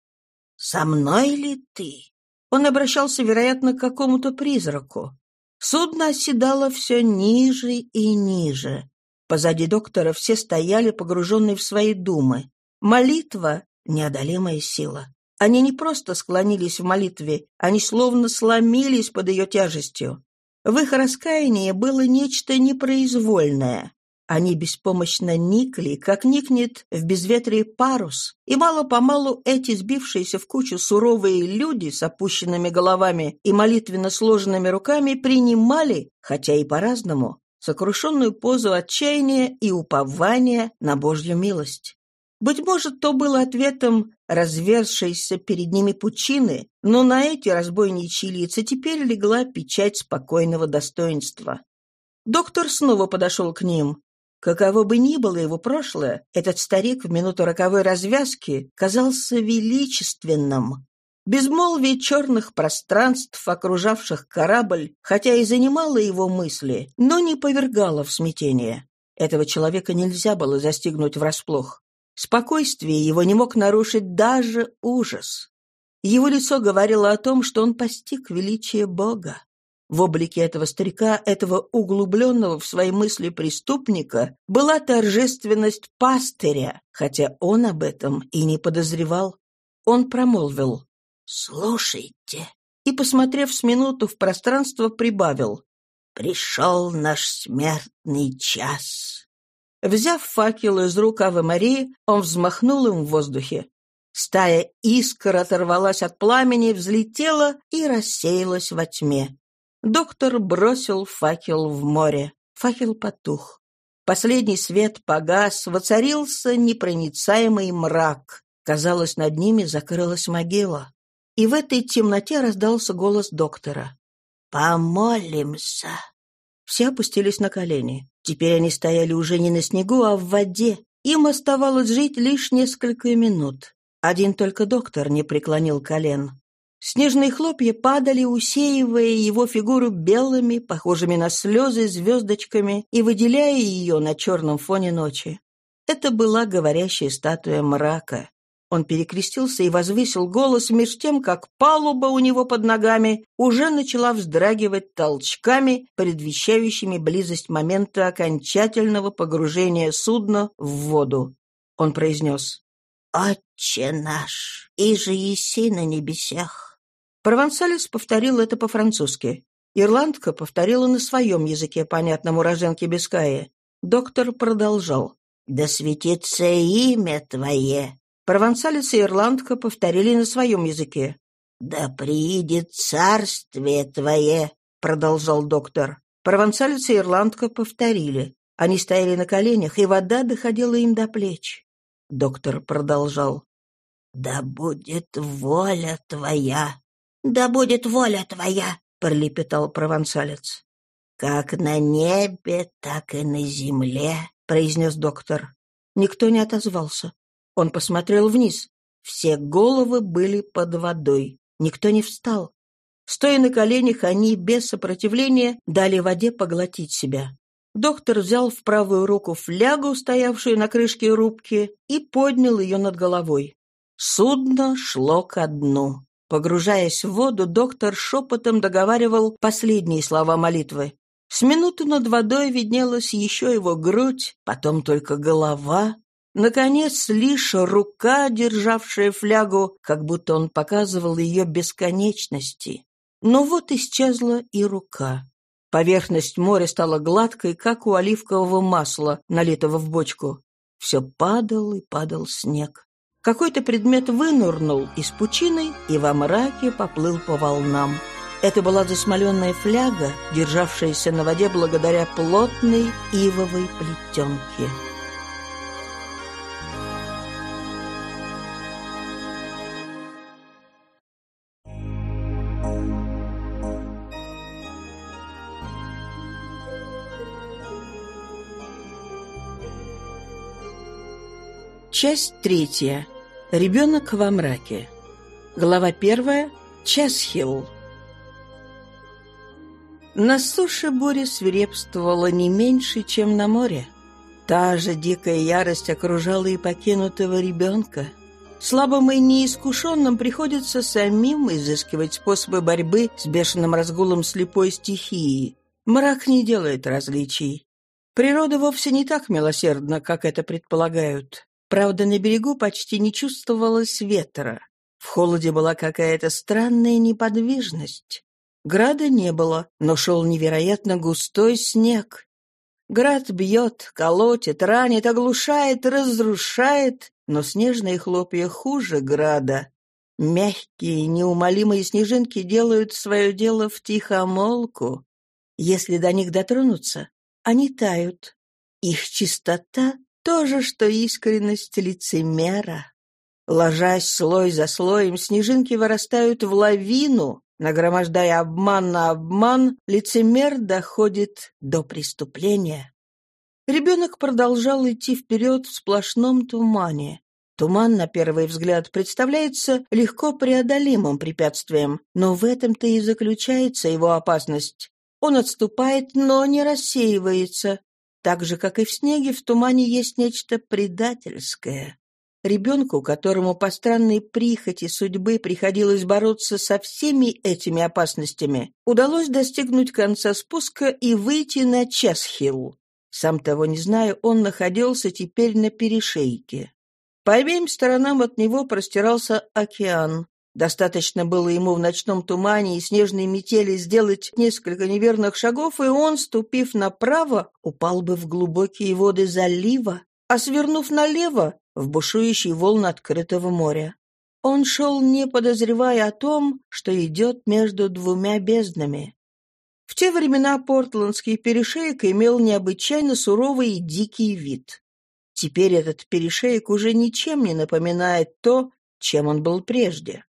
«Со мной ли ты?» Он обращался, вероятно, к какому-то призраку. Судно оседало все ниже и ниже. Позади доктора все стояли, погруженные в свои думы. Молитва — неодолимая сила. Они не просто склонились в молитве, они словно сломились под ее тяжестью. В их раскаянии было нечто непроизвольное. Они беспомощно никли, как никнет в безветрии парус, и мало-помалу эти сбившиеся в кучу суровые люди с опущенными головами и молитвенно сложенными руками принимали, хотя и по-разному, сокрушенную позу отчаяния и упования на Божью милость. Быть может, то было ответом разверзшейся перед ними пучины, но на эти разбойничьи лица теперь легла печать спокойного достоинства. Доктор снова подошел к ним. Каково бы ни было его прошлое, этот старик в минуту роковой развязки казался величественным. Безмолвие черных пространств, окружавших корабль, хотя и занимало его мысли, но не повергало в смятение. Этого человека нельзя было застигнуть врасплох. Спокойствие его не мог нарушить даже ужас. Его лицо говорило о том, что он постиг величие Бога. В облике этого старика, этого углубленного в свои мысли преступника, была торжественность пастыря, хотя он об этом и не подозревал. Он промолвил «Слушайте» и, посмотрев с минуту в пространство, прибавил «Пришел наш смертный час». Взяв факел из рук Авы Марии, он взмахнул им в воздухе. Стая искр оторвалась от пламени, взлетела и рассеялась во тьме. Доктор бросил факел в море. Факел потух. Последний свет погас, воцарился непроницаемый мрак. Казалось, над ними закрылась могила. И в этой темноте раздался голос доктора. «Помолимся». Все опустились на колени. Теперь они стояли уже не на снегу, а в воде. Им оставалось жить лишь несколько минут. Один только доктор не преклонил колен. Снежные хлопья падали, усеивая его фигуру белыми, похожими на слезы, звездочками и выделяя ее на черном фоне ночи. Это была говорящая статуя мрака. Он перекрестился и возвысил голос меж тем, как палуба у него под ногами уже начала вздрагивать толчками, предвещающими близость момента окончательного погружения судна в воду. Он произнес «Отче наш, и же еси на небесах, Провансалес повторил это по-французски. Ирландка повторила на своем языке, понятном уроженке Бискайи. Доктор продолжал. «Да светится имя Твое!» Провансалец и ирландка повторили на своем языке. «Да приидет царствие Твое!» — продолжал доктор. Провансалец и ирландка повторили. Они стояли на коленях, и вода доходила им до плеч. Доктор продолжал. «Да будет воля Твоя «Да будет воля твоя», — пролепетал провансалец. «Как на небе, так и на земле», — произнес доктор. Никто не отозвался. Он посмотрел вниз. Все головы были под водой. Никто не встал. Стоя на коленях, они без сопротивления дали воде поглотить себя. Доктор взял в правую руку флягу, стоявшую на крышке рубки, и поднял ее над головой. Судно шло ко дну. Погружаясь в воду, доктор шепотом договаривал последние слова молитвы. С минуты над водой виднелась еще его грудь, потом только голова. Наконец, лишь рука, державшая флягу, как будто он показывал ее бесконечности. Но вот исчезла и рука. Поверхность моря стала гладкой, как у оливкового масла, налитого в бочку. Все падал и падал снег. Какой-то предмет вынурнул из пучины и во мраке поплыл по волнам. Это была засмоленная фляга, державшаяся на воде благодаря плотной ивовой плетенке. Часть третья. Ребенок во мраке. Глава первая. Часхилл. На суше буря свирепствовала не меньше, чем на море. Та же дикая ярость окружала и покинутого ребенка. Слабым и неискушенным приходится самим изыскивать способы борьбы с бешеным разгулом слепой стихии. Мрак не делает различий. Природа вовсе не так милосердна, как это предполагают. Правда, на берегу почти не чувствовалось ветра. В холоде была какая-то странная неподвижность. Града не было, но шел невероятно густой снег. Град бьет, колотит, ранит, оглушает, разрушает, но снежные хлопья хуже града. Мягкие, неумолимые снежинки делают свое дело в тихомолку. Если до них дотронуться, они тают. Их чистота то же, что искренность лицемера. Ложась слой за слоем, снежинки вырастают в лавину, нагромождая обман на обман, лицемер доходит до преступления. Ребенок продолжал идти вперед в сплошном тумане. Туман, на первый взгляд, представляется легко преодолимым препятствием, но в этом-то и заключается его опасность. Он отступает, но не рассеивается. Так же, как и в снеге, в тумане есть нечто предательское. Ребенку, которому по странной прихоти судьбы приходилось бороться со всеми этими опасностями, удалось достигнуть конца спуска и выйти на Часхилл. Сам того не зная, он находился теперь на перешейке. По обеим сторонам от него простирался океан. Достаточно было ему в ночном тумане и снежной метели сделать несколько неверных шагов, и он, ступив направо, упал бы в глубокие воды залива, а свернув налево, в бушующий волн открытого моря. Он шел, не подозревая о том, что идет между двумя безднами. В те времена портландский перешеек имел необычайно суровый и дикий вид. Теперь этот перешеек уже ничем не напоминает то, чем он был прежде.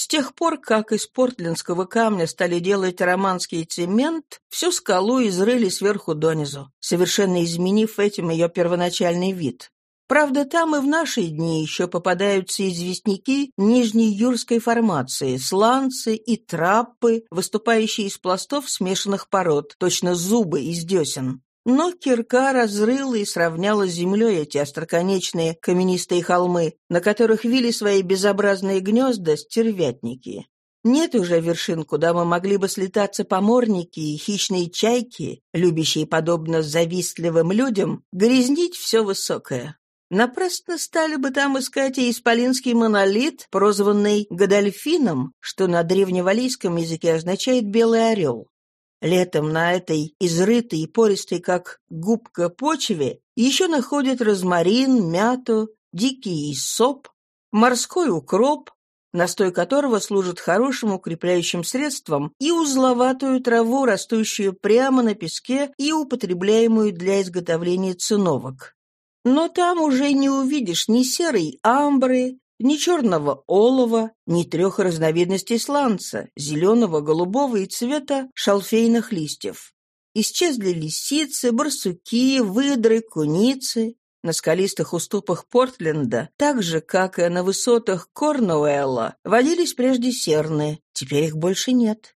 С тех пор, как из портлендского камня стали делать романский цемент, всю скалу изрыли сверху донизу, совершенно изменив этим ее первоначальный вид. Правда, там и в наши дни еще попадаются известняки нижней юрской формации, сланцы и траппы, выступающие из пластов смешанных пород, точно зубы из десен. Но кирка разрыла и сравняла с землей эти остроконечные каменистые холмы, на которых вили свои безобразные гнезда стервятники. Нет уже вершин, куда мы могли бы слетаться поморники и хищные чайки, любящие, подобно завистливым людям, грязнить все высокое. Напрасно стали бы там искать и исполинский монолит, прозванный Годольфином, что на древневалийском языке означает «белый орел». Летом на этой изрытой и пористой, как губка почве, еще находят розмарин, мяту, дикий соп, морской укроп, настой которого служит хорошим укрепляющим средством, и узловатую траву, растущую прямо на песке и употребляемую для изготовления циновок. Но там уже не увидишь ни серой амбры, ни черного олова, ни трех разновидностей сланца, зеленого, голубого и цвета шалфейных листьев. Исчезли лисицы, барсуки, выдры, куницы. На скалистых уступах Портленда, так же, как и на высотах Корнуэлла, водились прежде серны, теперь их больше нет.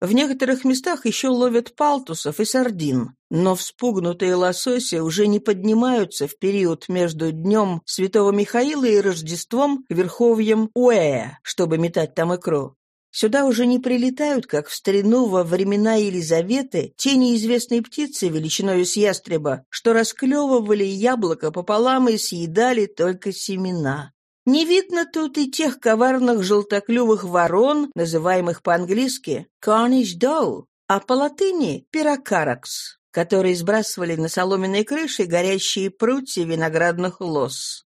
В некоторых местах еще ловят палтусов и сардин, но вспугнутые лососи уже не поднимаются в период между Днем Святого Михаила и Рождеством к верховьям Уэя, чтобы метать там икру. Сюда уже не прилетают, как в старину во времена Елизаветы, те неизвестные птицы величиною с ястреба, что расклевывали яблоко пополам и съедали только семена. Не видно тут и тех коварных желтоклювых ворон, называемых по-английски «cornish dow», а по-латыни «пирокаракс», которые сбрасывали на соломенной крыше горящие прутья виноградных лос.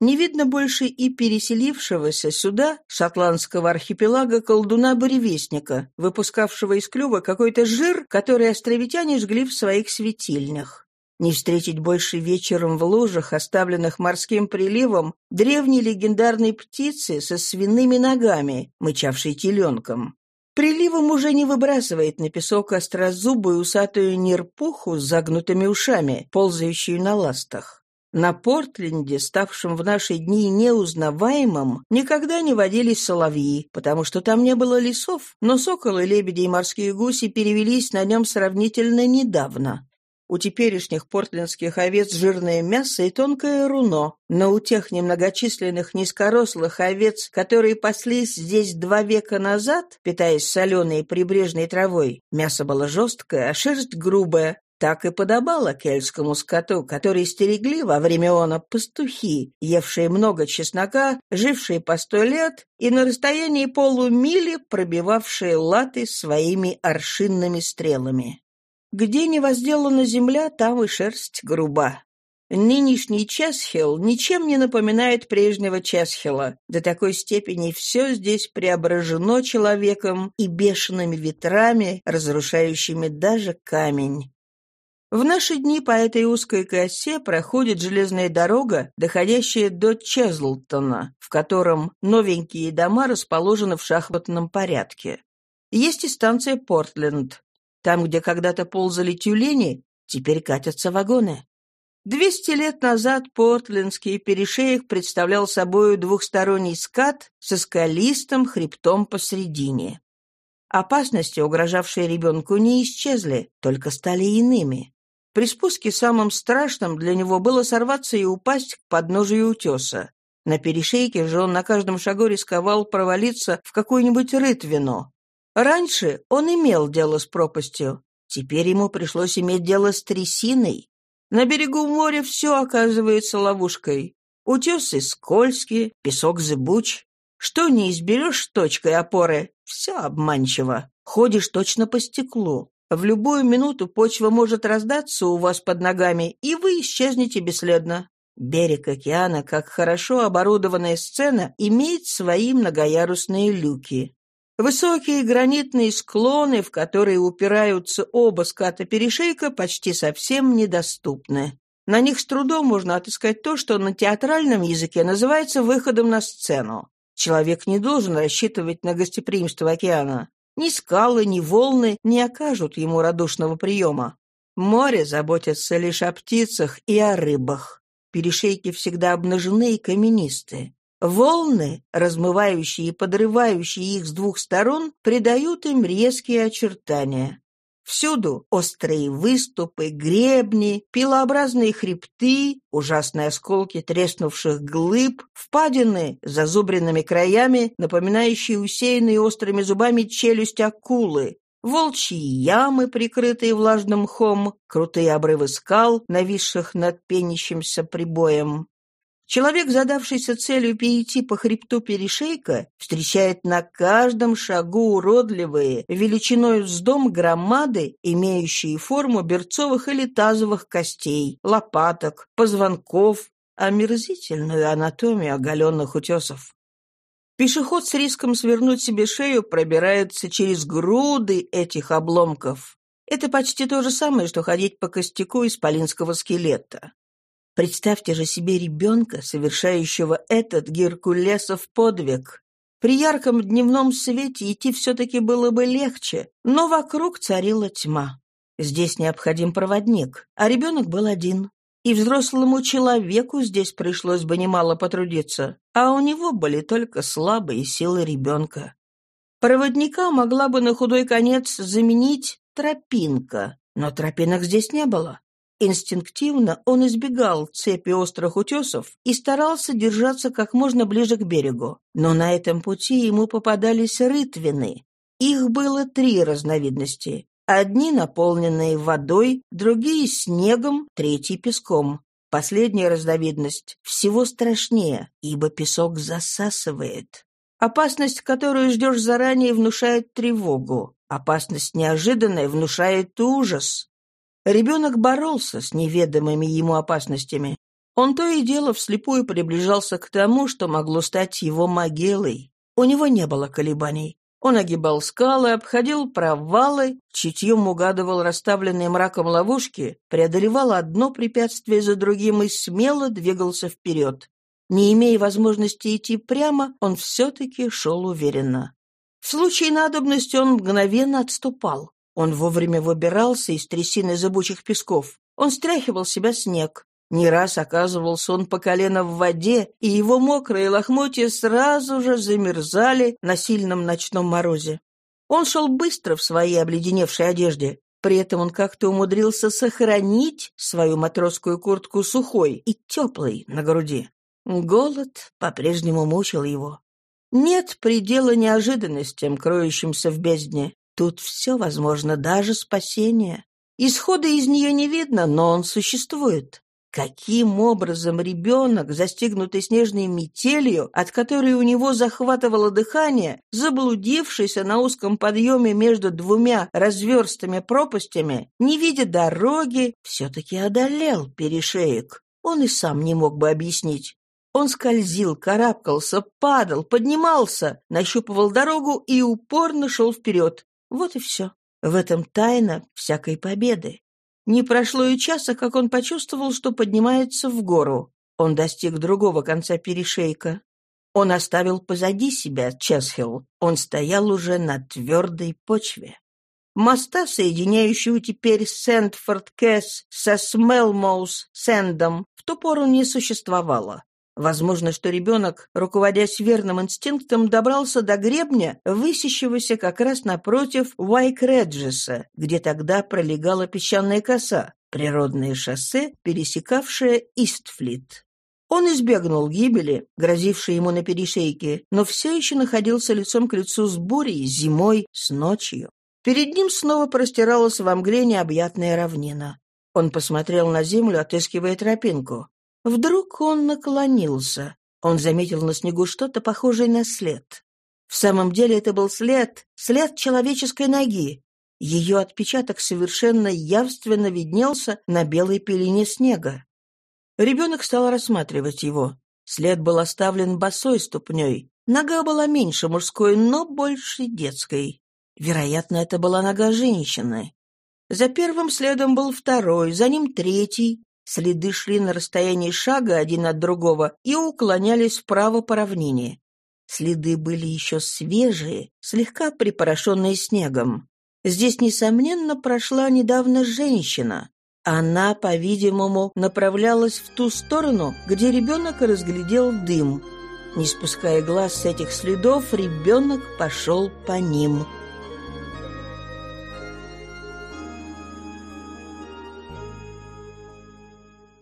Не видно больше и переселившегося сюда шотландского архипелага колдуна-буревестника, выпускавшего из клюва какой-то жир, который островитяне жгли в своих светильнях. Не встретить больше вечером в лужах, оставленных морским приливом, древней легендарной птицы со свиными ногами, мычавшей теленком. Приливом уже не выбрасывает на песок острозубую усатую нерпуху с загнутыми ушами, ползающую на ластах. На Портленде, ставшем в наши дни неузнаваемым, никогда не водились соловьи, потому что там не было лесов, но соколы, лебеди и морские гуси перевелись на нем сравнительно недавно. У теперешних портлендских овец жирное мясо и тонкое руно, но у тех немногочисленных низкорослых овец, которые паслись здесь два века назад, питаясь соленой прибрежной травой, мясо было жесткое, а шерсть грубая, так и подобало кельтскому скоту, который стерегли во время она пастухи, евшие много чеснока, жившие по сто лет и на расстоянии полумили пробивавшие латы своими аршинными стрелами. Где не возделана земля, там и шерсть груба. Нынешний Чесхилл ничем не напоминает прежнего Чесхилла. До такой степени все здесь преображено человеком и бешеными ветрами, разрушающими даже камень. В наши дни по этой узкой косе проходит железная дорога, доходящая до Чезлтона, в котором новенькие дома расположены в шахматном порядке. Есть и станция Портленд, там, где когда-то ползали тюлени, теперь катятся вагоны. Двести лет назад Портлендский перешеек представлял собой двухсторонний скат со скалистым хребтом посредине. Опасности, угрожавшие ребенку, не исчезли, только стали иными. При спуске самым страшным для него было сорваться и упасть к подножию утеса. На перешейке же он на каждом шагу рисковал провалиться в какую-нибудь рытвину. Раньше он имел дело с пропастью, теперь ему пришлось иметь дело с трясиной. На берегу моря все оказывается ловушкой. Утесы скользкие, песок зыбуч. Что не изберешь точкой опоры, все обманчиво. Ходишь точно по стеклу. В любую минуту почва может раздаться у вас под ногами, и вы исчезнете бесследно. Берег океана, как хорошо оборудованная сцена, имеет свои многоярусные люки. Высокие гранитные склоны, в которые упираются оба ската перешейка, почти совсем недоступны. На них с трудом можно отыскать то, что на театральном языке называется выходом на сцену. Человек не должен рассчитывать на гостеприимство океана. Ни скалы, ни волны не окажут ему радушного приема. Море заботится лишь о птицах и о рыбах. Перешейки всегда обнажены и каменисты. Волны, размывающие и подрывающие их с двух сторон, придают им резкие очертания. Всюду острые выступы, гребни, пилообразные хребты, ужасные осколки треснувших глыб, впадины с зазубренными краями, напоминающие усеянные острыми зубами челюсть акулы, волчьи ямы, прикрытые влажным мхом, крутые обрывы скал, нависших над пенящимся прибоем. Человек, задавшийся целью перейти по хребту перешейка, встречает на каждом шагу уродливые, величиной с дом громады, имеющие форму берцовых или тазовых костей, лопаток, позвонков, омерзительную анатомию оголенных утесов. Пешеход с риском свернуть себе шею пробирается через груды этих обломков. Это почти то же самое, что ходить по костяку исполинского скелета. Представьте же себе ребенка, совершающего этот Геркулесов подвиг. При ярком дневном свете идти все-таки было бы легче, но вокруг царила тьма. Здесь необходим проводник, а ребенок был один. И взрослому человеку здесь пришлось бы немало потрудиться, а у него были только слабые силы ребенка. Проводника могла бы на худой конец заменить тропинка, но тропинок здесь не было. Инстинктивно он избегал цепи острых утесов и старался держаться как можно ближе к берегу. Но на этом пути ему попадались рытвины. Их было три разновидности. Одни наполненные водой, другие снегом, третий песком. Последняя разновидность всего страшнее, ибо песок засасывает. Опасность, которую ждешь заранее, внушает тревогу. Опасность неожиданная внушает ужас. Ребенок боролся с неведомыми ему опасностями. Он то и дело вслепую приближался к тому, что могло стать его могилой. У него не было колебаний. Он огибал скалы, обходил провалы, чутьем угадывал расставленные мраком ловушки, преодолевал одно препятствие за другим и смело двигался вперед. Не имея возможности идти прямо, он все-таки шел уверенно. В случае надобности он мгновенно отступал. Он вовремя выбирался из трясины зыбучих песков. Он стряхивал себя снег. Не раз оказывался он по колено в воде, и его мокрые лохмотья сразу же замерзали на сильном ночном морозе. Он шел быстро в своей обледеневшей одежде. При этом он как-то умудрился сохранить свою матросскую куртку сухой и теплой на груди. Голод по-прежнему мучил его. Нет предела неожиданностям, кроющимся в бездне. Тут все возможно, даже спасение. Исхода из нее не видно, но он существует. Каким образом ребенок, застигнутый снежной метелью, от которой у него захватывало дыхание, заблудившийся на узком подъеме между двумя разверстыми пропастями, не видя дороги, все-таки одолел перешеек? Он и сам не мог бы объяснить. Он скользил, карабкался, падал, поднимался, нащупывал дорогу и упорно шел вперед. Вот и все. В этом тайна всякой победы. Не прошло и часа, как он почувствовал, что поднимается в гору. Он достиг другого конца перешейка. Он оставил позади себя Чесхилл. Он стоял уже на твердой почве. Моста, соединяющего теперь Сент-Форд-Кэс со Смелмоус-Сэндом, в ту пору не существовало. Возможно, что ребенок, руководясь верным инстинктом, добрался до гребня, высящегося как раз напротив Уайк-Реджеса, где тогда пролегала песчаная коса, природное шоссе, пересекавшее Истфлит. Он избегнул гибели, грозившей ему на перешейке, но все еще находился лицом к лицу с бурей, зимой, с ночью. Перед ним снова простиралась во мгле необъятная равнина. Он посмотрел на землю, отыскивая тропинку. Вдруг он наклонился. Он заметил на снегу что-то похожее на след. В самом деле это был след, след человеческой ноги. Ее отпечаток совершенно явственно виднелся на белой пелене снега. Ребенок стал рассматривать его. След был оставлен босой ступней. Нога была меньше мужской, но больше детской. Вероятно, это была нога женщины. За первым следом был второй, за ним третий, Следы шли на расстоянии шага один от другого и уклонялись вправо по равнине. Следы были еще свежие, слегка припорошенные снегом. Здесь, несомненно, прошла недавно женщина. Она, по-видимому, направлялась в ту сторону, где ребенок разглядел дым. Не спуская глаз с этих следов, ребенок пошел по ним.